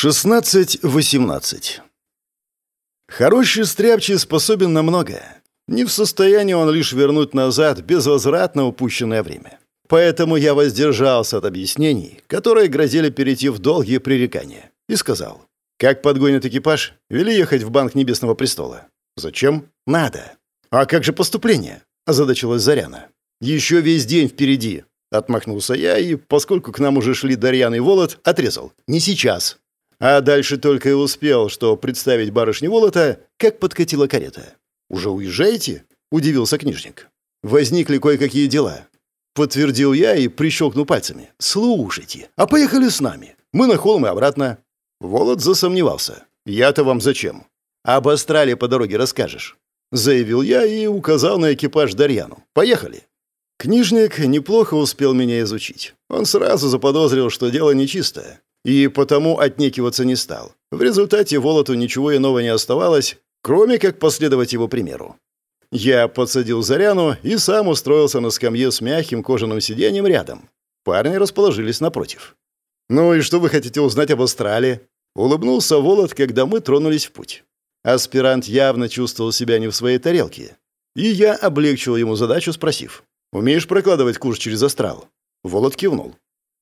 16-18 Хороший стряпчий способен на многое. Не в состоянии он лишь вернуть назад безвозвратно упущенное время. Поэтому я воздержался от объяснений, которые грозили перейти в долгие пререкания, и сказал, «Как подгонят экипаж, вели ехать в Банк Небесного Престола». «Зачем?» «Надо». «А как же поступление?» – озадачилась Заряна. «Еще весь день впереди», – отмахнулся я, и, поскольку к нам уже шли Дарьян и Волод, отрезал. «Не сейчас». А дальше только и успел, что представить барышне Волота, как подкатила карета. «Уже уезжаете?» – удивился книжник. «Возникли кое-какие дела». Подтвердил я и прищелкнул пальцами. «Слушайте, а поехали с нами. Мы на холм и обратно». Волод засомневался. «Я-то вам зачем?» «Об Астрале по дороге расскажешь», — заявил я и указал на экипаж Дарьяну. «Поехали». Книжник неплохо успел меня изучить. Он сразу заподозрил, что дело нечистое, и потому отнекиваться не стал. В результате Волоту ничего иного не оставалось, кроме как последовать его примеру. Я подсадил Заряну и сам устроился на скамье с мягким кожаным сиденьем рядом. Парни расположились напротив. «Ну и что вы хотите узнать об Австралии?» Улыбнулся Волод, когда мы тронулись в путь. Аспирант явно чувствовал себя не в своей тарелке. И я облегчил ему задачу, спросив. «Умеешь прокладывать курс через астрал?» Волод кивнул.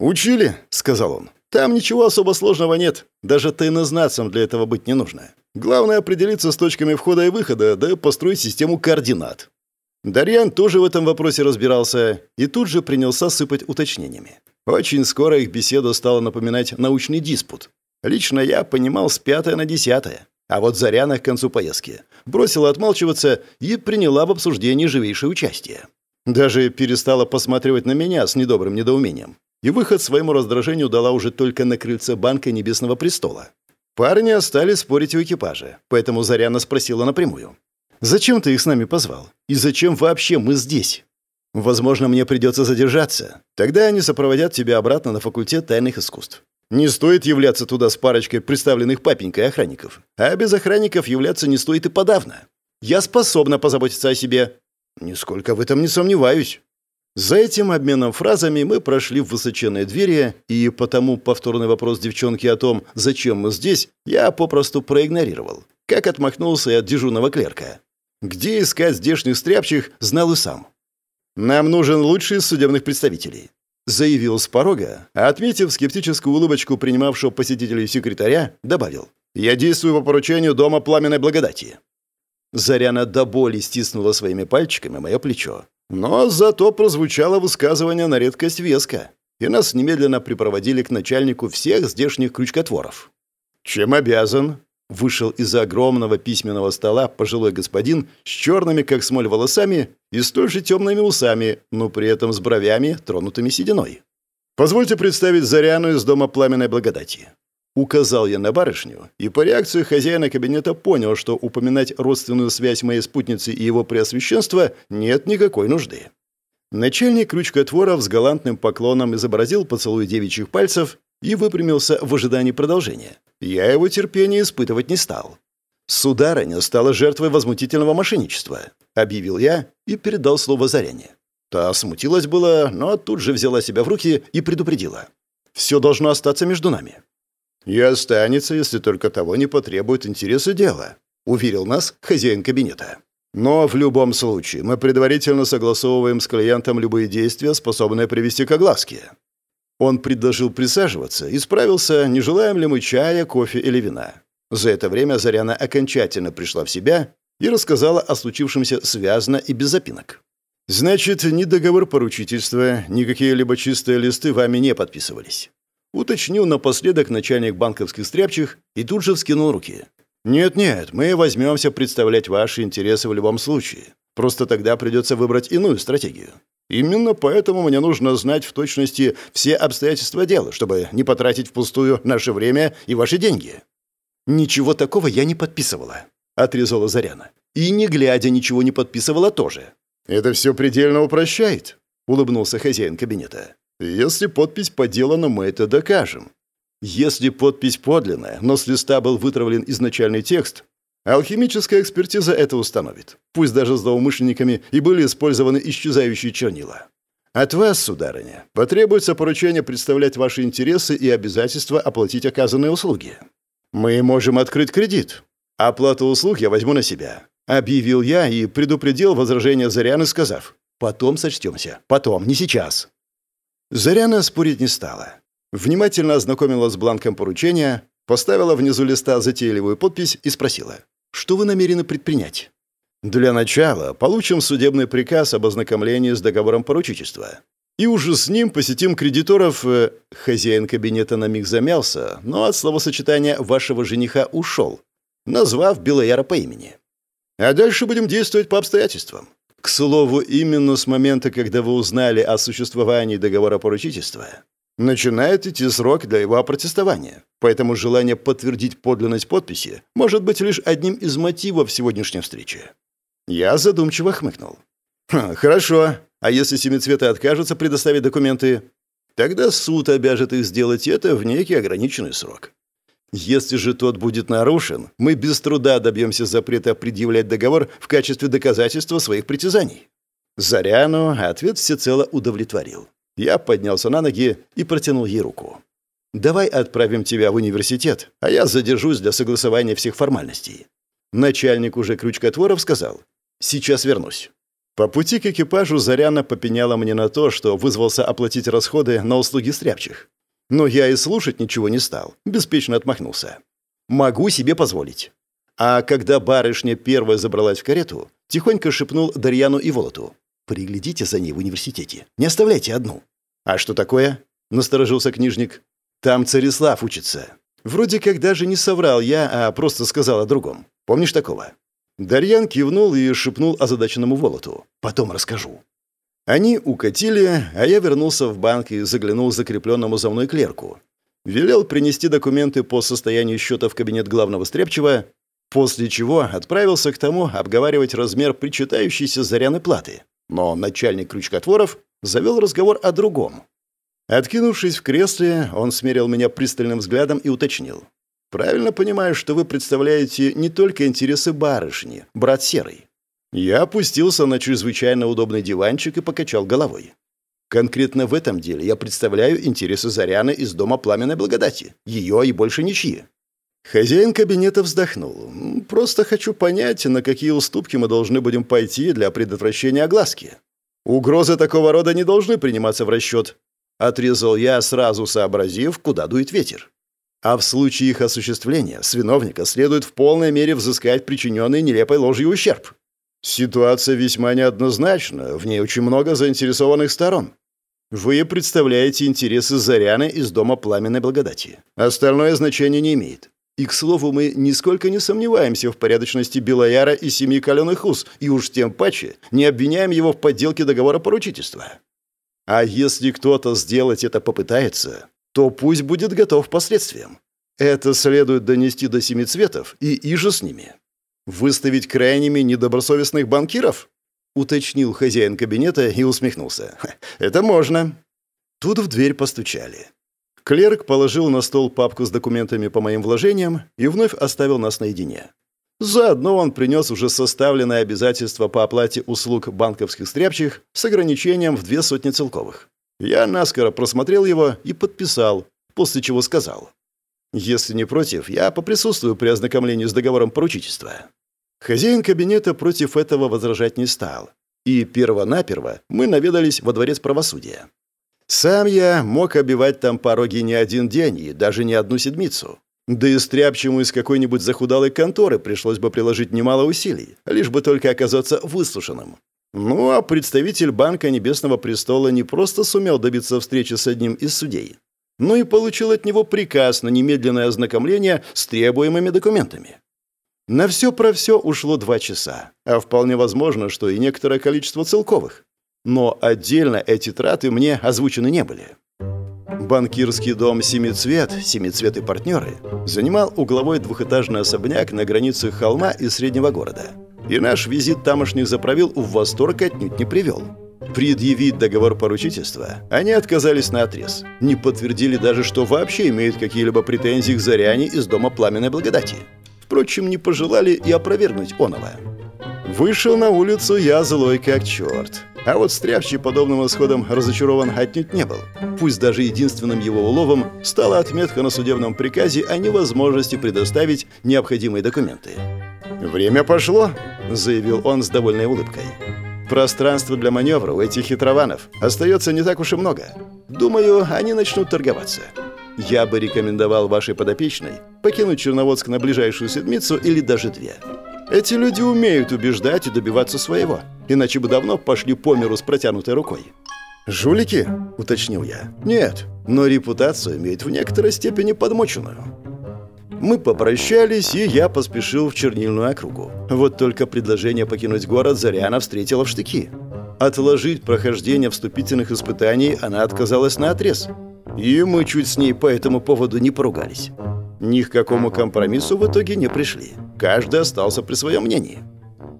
«Учили», — сказал он. Там ничего особо сложного нет. Даже тайнознацам для этого быть не нужно. Главное определиться с точками входа и выхода, да построить систему координат. Дарьян тоже в этом вопросе разбирался и тут же принялся сыпать уточнениями. Очень скоро их беседа стала напоминать научный диспут. Лично я понимал с пятое на десятое. А вот Заряна к концу поездки бросила отмалчиваться и приняла в обсуждении живейшее участие. Даже перестала посматривать на меня с недобрым недоумением и выход своему раздражению дала уже только на крыльце банка Небесного престола. Парни остались спорить у экипажа, поэтому Заряна спросила напрямую. «Зачем ты их с нами позвал? И зачем вообще мы здесь?» «Возможно, мне придется задержаться. Тогда они сопроводят тебя обратно на факультет тайных искусств. Не стоит являться туда с парочкой представленных папенькой охранников. А без охранников являться не стоит и подавно. Я способна позаботиться о себе». «Нисколько в этом не сомневаюсь», за этим обменом фразами мы прошли в высоченные двери, и потому повторный вопрос девчонки о том, зачем мы здесь, я попросту проигнорировал, как отмахнулся и от дежурного клерка. Где искать здешних стряпчих, знал и сам. «Нам нужен лучший из судебных представителей», — заявил с порога, а, отметив скептическую улыбочку принимавшего посетителей секретаря, добавил. «Я действую по поручению Дома Пламенной Благодати». Заряна до боли стиснула своими пальчиками мое плечо, но зато прозвучало высказывание на редкость веско, и нас немедленно припроводили к начальнику всех здешних крючкотворов. «Чем обязан?» Вышел из-за огромного письменного стола пожилой господин с черными, как смоль, волосами и столь же темными усами, но при этом с бровями, тронутыми сединой. «Позвольте представить Заряну из Дома Пламенной Благодати. Указал я на барышню, и по реакции хозяина кабинета понял, что упоминать родственную связь моей спутницы и его преосвященства нет никакой нужды. Начальник крючкотворов с галантным поклоном изобразил поцелуй девичьих пальцев и выпрямился в ожидании продолжения. Я его терпения испытывать не стал. «Сударыня стала жертвой возмутительного мошенничества», — объявил я и передал слово Заряне. Та смутилась было, но тут же взяла себя в руки и предупредила. «Все должно остаться между нами. «И останется, если только того не потребует интересы дела», — уверил нас хозяин кабинета. «Но в любом случае мы предварительно согласовываем с клиентом любые действия, способные привести к огласке». Он предложил присаживаться и справился, не желаем ли мы чая, кофе или вина. За это время Заряна окончательно пришла в себя и рассказала о случившемся связно и без запинок. «Значит, ни договор поручительства, ни какие-либо чистые листы вами не подписывались. Уточнил напоследок начальник банковских стряпчих и тут же вскинул руки. «Нет-нет, мы возьмемся представлять ваши интересы в любом случае. Просто тогда придется выбрать иную стратегию. Именно поэтому мне нужно знать в точности все обстоятельства дела, чтобы не потратить впустую наше время и ваши деньги». «Ничего такого я не подписывала», — отрезала Заряна. «И не глядя ничего не подписывала тоже». «Это все предельно упрощает», — улыбнулся хозяин кабинета. Если подпись подделана, мы это докажем. Если подпись подлинная, но с листа был вытравлен изначальный текст, алхимическая экспертиза это установит. Пусть даже злоумышленниками и были использованы исчезающие чернила. От вас, сударыня, потребуется поручение представлять ваши интересы и обязательства оплатить оказанные услуги. Мы можем открыть кредит. Оплату услуг я возьму на себя. Объявил я и предупредил возражение Заряны, сказав, «Потом сочтемся. Потом, не сейчас». Заряна спорить не стала. Внимательно ознакомилась с бланком поручения, поставила внизу листа затейливую подпись и спросила, «Что вы намерены предпринять?» Для начала получим судебный приказ об ознакомлении с договором поручительства. И уже с ним посетим кредиторов... Э, хозяин кабинета на миг замялся, но от словосочетания «вашего жениха» ушел, назвав Белояра по имени. А дальше будем действовать по обстоятельствам. К слову, именно с момента, когда вы узнали о существовании договора поручительства, начинает идти срок для его опротестования. Поэтому желание подтвердить подлинность подписи может быть лишь одним из мотивов сегодняшней встречи. Я задумчиво хмыкнул. «Хм, «Хорошо. А если семицветы откажутся предоставить документы? Тогда суд обяжет их сделать это в некий ограниченный срок. Если же тот будет нарушен, мы без труда добьемся запрета предъявлять договор в качестве доказательства своих притязаний». Заряну ответ всецело удовлетворил. Я поднялся на ноги и протянул ей руку. «Давай отправим тебя в университет, а я задержусь для согласования всех формальностей». Начальник уже крючкотворов сказал, Сейчас вернусь». По пути к экипажу Заряна попеняла мне на то, что вызвался оплатить расходы на услуги стряпчих. Но я и слушать ничего не стал, беспечно отмахнулся. «Могу себе позволить». А когда барышня первая забралась в карету, тихонько шепнул Дарьяну и Волоту. «Приглядите за ней в университете. Не оставляйте одну». «А что такое?» — насторожился книжник. «Там Царислав учится». Вроде как даже не соврал я, а просто сказал о другом. Помнишь такого? Дарьян кивнул и шепнул озадаченному Волоту. «Потом расскажу». Они укатили, а я вернулся в банк и заглянул закрепленному за мной клерку. Велел принести документы по состоянию счета в кабинет главного стряпчего, после чего отправился к тому обговаривать размер причитающейся заряны платы. Но начальник крючкотворов завел разговор о другом. Откинувшись в кресле, он смерил меня пристальным взглядом и уточнил. Правильно понимаю, что вы представляете не только интересы барышни, брат Серый. Я опустился на чрезвычайно удобный диванчик и покачал головой. Конкретно в этом деле я представляю интересы Заряны из дома Пламенной Благодати. Ее и больше ничьи. Хозяин кабинета вздохнул. «Просто хочу понять, на какие уступки мы должны будем пойти для предотвращения огласки. Угрозы такого рода не должны приниматься в расчет», — отрезал я, сразу сообразив, куда дует ветер. А в случае их осуществления с виновника следует в полной мере взыскать причиненный нелепой ложью ущерб. Ситуация весьма неоднозначна, в ней очень много заинтересованных сторон. Вы представляете интересы Заряны из Дома Пламенной Благодати. Остальное значение не имеет. И, к слову, мы нисколько не сомневаемся в порядочности Белояра и семьи каленых уз, и уж тем паче не обвиняем его в подделке договора поручительства. А если кто-то сделать это попытается, то пусть будет готов к последствиям. Это следует донести до семи цветов и иже с ними. Выставить крайними недобросовестных банкиров? Уточнил хозяин кабинета и усмехнулся. Это можно. Тут в дверь постучали. Клерк положил на стол папку с документами по моим вложениям и вновь оставил нас наедине. Заодно он принес уже составленное обязательство по оплате услуг банковских стряпчих с ограничением в две сотни целковых. Я наскоро просмотрел его и подписал, после чего сказал. «Если не против, я поприсутствую при ознакомлении с договором поручительства». Хозяин кабинета против этого возражать не стал. И перво-наперво мы наведались во дворец правосудия. Сам я мог обивать там пороги не один день и даже не одну седмицу. Да и стряпчему из какой-нибудь захудалой конторы пришлось бы приложить немало усилий, лишь бы только оказаться выслушанным. Ну, а представитель Банка Небесного Престола не просто сумел добиться встречи с одним из судей, но и получил от него приказ на немедленное ознакомление с требуемыми документами. На все про все ушло два часа, а вполне возможно, что и некоторое количество целковых. Но отдельно эти траты мне озвучены не были. Банкирский дом «Семицвет», «Семицвет и партнеры» занимал угловой двухэтажный особняк на границе холма и среднего города – и наш визит тамошних заправил в восторг отнюдь не привел. Предъявить договор поручительства они отказались на отрез. Не подтвердили даже, что вообще имеют какие-либо претензии к Заряне из Дома Пламенной Благодати. Впрочем, не пожелали и опровергнуть оного. Вышел на улицу я злой как черт. А вот Стряпчий подобным исходом разочарован отнюдь не был. Пусть даже единственным его уловом стала отметка на судебном приказе о невозможности предоставить необходимые документы. «Время пошло», — заявил он с довольной улыбкой. «Пространства для маневра у этих хитрованов остается не так уж и много. Думаю, они начнут торговаться. Я бы рекомендовал вашей подопечной покинуть Черноводск на ближайшую седмицу или даже две. Эти люди умеют убеждать и добиваться своего, иначе бы давно пошли по миру с протянутой рукой. «Жулики?» – уточнил я. «Нет, но репутацию имеют в некоторой степени подмоченную». Мы попрощались, и я поспешил в чернильную округу. Вот только предложение покинуть город Заряна встретила в штыки. Отложить прохождение вступительных испытаний она отказалась на отрез. И мы чуть с ней по этому поводу не поругались. Ни к какому компромиссу в итоге не пришли. Каждый остался при своем мнении.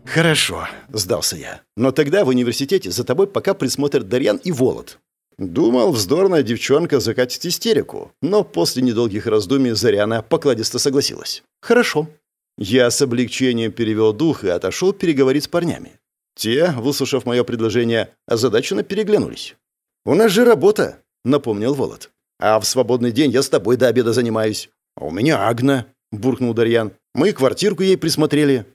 «Хорошо», — сдался я. «Но тогда в университете за тобой пока присмотрят Дарьян и Волод». Думал, вздорная девчонка закатит истерику, но после недолгих раздумий Заряна покладисто согласилась. «Хорошо». Я с облегчением перевел дух и отошел переговорить с парнями. Те, выслушав мое предложение, озадаченно переглянулись. «У нас же работа», — напомнил Волод. «А в свободный день я с тобой до обеда занимаюсь». «А у меня Агна», — буркнул Дарьян. «Мы квартирку ей присмотрели».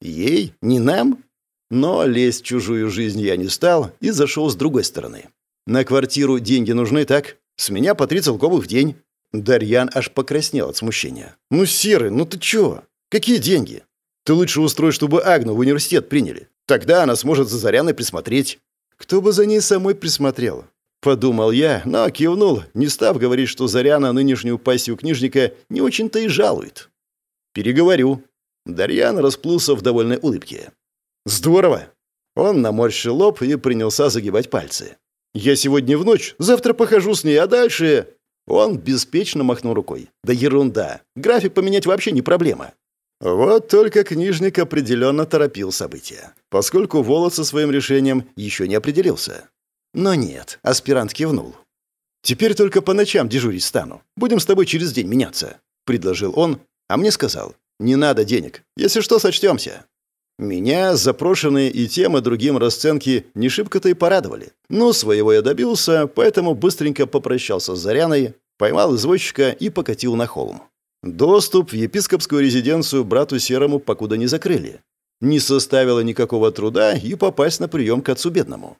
«Ей? Не нам?» Но лезть в чужую жизнь я не стал и зашел с другой стороны. «На квартиру деньги нужны, так? С меня по три целковых в день». Дарьян аж покраснел от смущения. «Ну, Серый, ну ты чё? Какие деньги? Ты лучше устрой, чтобы Агну в университет приняли. Тогда она сможет за Заряной присмотреть». «Кто бы за ней самой присмотрел? Подумал я, но кивнул, не став говорить, что Заряна нынешнюю пассию книжника не очень-то и жалует. «Переговорю». Дарьян расплылся в довольной улыбке. «Здорово!» Он наморщил лоб и принялся загибать пальцы. «Я сегодня в ночь, завтра похожу с ней, а дальше...» Он беспечно махнул рукой. «Да ерунда. График поменять вообще не проблема». Вот только книжник определенно торопил события, поскольку Волод со своим решением еще не определился. Но нет, аспирант кивнул. «Теперь только по ночам дежурить стану. Будем с тобой через день меняться», — предложил он, а мне сказал, «Не надо денег. Если что, сочтемся». Меня запрошенные и тем, и другим расценки не шибко-то и порадовали. Но своего я добился, поэтому быстренько попрощался с Заряной, поймал извозчика и покатил на холм. Доступ в епископскую резиденцию брату Серому покуда не закрыли. Не составило никакого труда и попасть на прием к отцу бедному.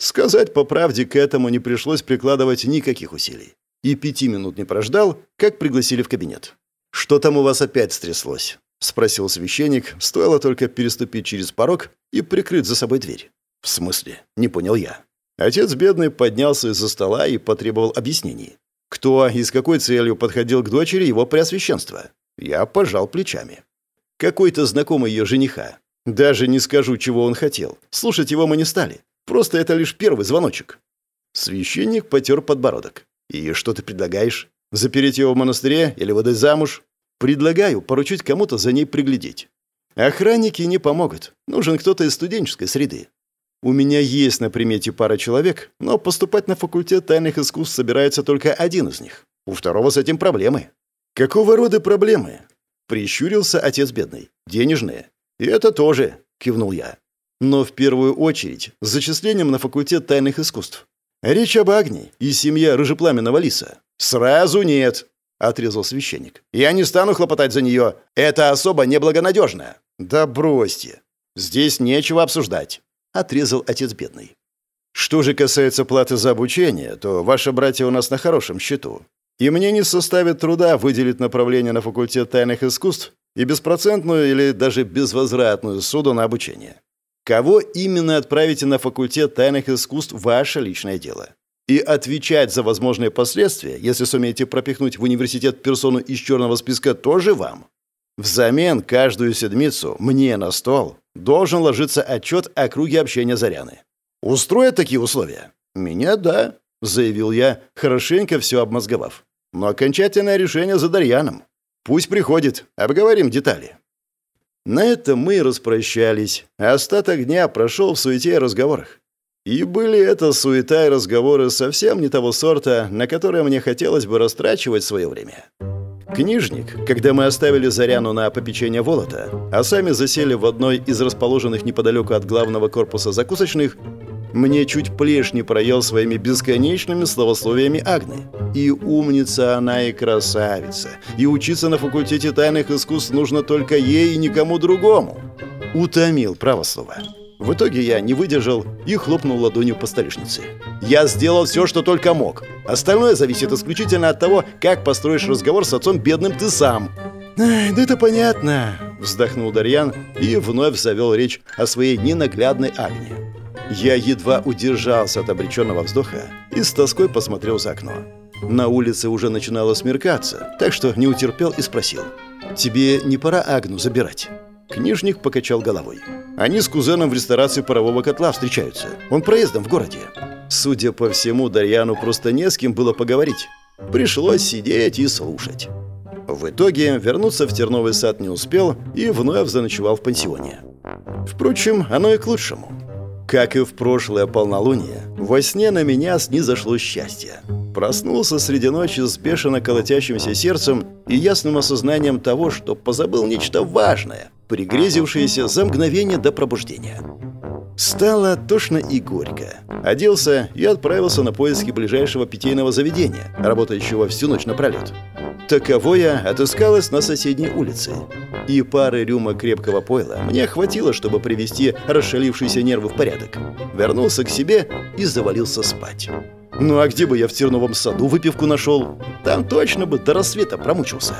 Сказать по правде, к этому не пришлось прикладывать никаких усилий. И пяти минут не прождал, как пригласили в кабинет. «Что там у вас опять стряслось?» — спросил священник, стоило только переступить через порог и прикрыть за собой дверь. «В смысле?» — не понял я. Отец бедный поднялся из-за стола и потребовал объяснений. Кто и с какой целью подходил к дочери его преосвященства? Я пожал плечами. Какой-то знакомый ее жениха. Даже не скажу, чего он хотел. Слушать его мы не стали. Просто это лишь первый звоночек». Священник потер подбородок. «И что ты предлагаешь? Запереть его в монастыре или выдать замуж?» «Предлагаю поручить кому-то за ней приглядеть. Охранники не помогут. Нужен кто-то из студенческой среды. У меня есть на примете пара человек, но поступать на факультет тайных искусств собирается только один из них. У второго с этим проблемы». «Какого рода проблемы?» Прищурился отец бедный. «Денежные». «И это тоже», — кивнул я. Но в первую очередь с зачислением на факультет тайных искусств. Речь об Агнии и семье рыжепламенного лиса. «Сразу нет», — отрезал священник. «Я не стану хлопотать за нее. Это особо неблагонадежная». «Да бросьте. Здесь нечего обсуждать», — отрезал отец бедный. «Что же касается платы за обучение, то ваши братья у нас на хорошем счету. И мне не составит труда выделить направление на факультет тайных искусств и беспроцентную или даже безвозвратную суду на обучение. Кого именно отправите на факультет тайных искусств – ваше личное дело. И отвечать за возможные последствия, если сумеете пропихнуть в университет персону из черного списка, тоже вам. Взамен каждую седмицу мне на стол должен ложиться отчет о круге общения Заряны. Устроят такие условия? Меня – да, заявил я, хорошенько все обмозговав. Но окончательное решение за Дарьяном. Пусть приходит, обговорим детали. На этом мы и распрощались, остаток дня прошел в суете и разговорах. И были это суета и разговоры совсем не того сорта, на которые мне хотелось бы растрачивать свое время. Книжник, когда мы оставили Заряну на попечение Волота, а сами засели в одной из расположенных неподалеку от главного корпуса закусочных, Мне чуть плешь не проел своими бесконечными словословиями Агны. И умница она, и красавица. И учиться на факультете тайных искусств нужно только ей и никому другому. Утомил, право слово. В итоге я не выдержал и хлопнул ладонью по столешнице. «Я сделал все, что только мог. Остальное зависит исключительно от того, как построишь разговор с отцом бедным ты сам». «Ай, да это понятно», — вздохнул Дарьян и вновь завел речь о своей ненаглядной Агне. Я едва удержался от обреченного вздоха и с тоской посмотрел за окно. На улице уже начинало смеркаться, так что не утерпел и спросил. «Тебе не пора Агну забирать?» Книжник покачал головой. Они с кузеном в ресторации парового котла встречаются. Он проездом в городе. Судя по всему, Дарьяну просто не с кем было поговорить. Пришлось сидеть и слушать. В итоге вернуться в Терновый сад не успел и вновь заночевал в пансионе. Впрочем, оно и к лучшему. Как и в прошлое полнолуние, во сне на меня снизошло счастье. Проснулся среди ночи с бешено колотящимся сердцем и ясным осознанием того, что позабыл нечто важное – пригрезившиеся за мгновение до пробуждения. Стало тошно и горько. Оделся и отправился на поиски ближайшего питейного заведения, работающего всю ночь напролет. Таковое отыскалось на соседней улице. И пары рюмок крепкого пойла мне хватило, чтобы привести расшалившиеся нервы в порядок. Вернулся к себе и завалился спать. Ну а где бы я в терновом саду выпивку нашел? Там точно бы до рассвета промучился.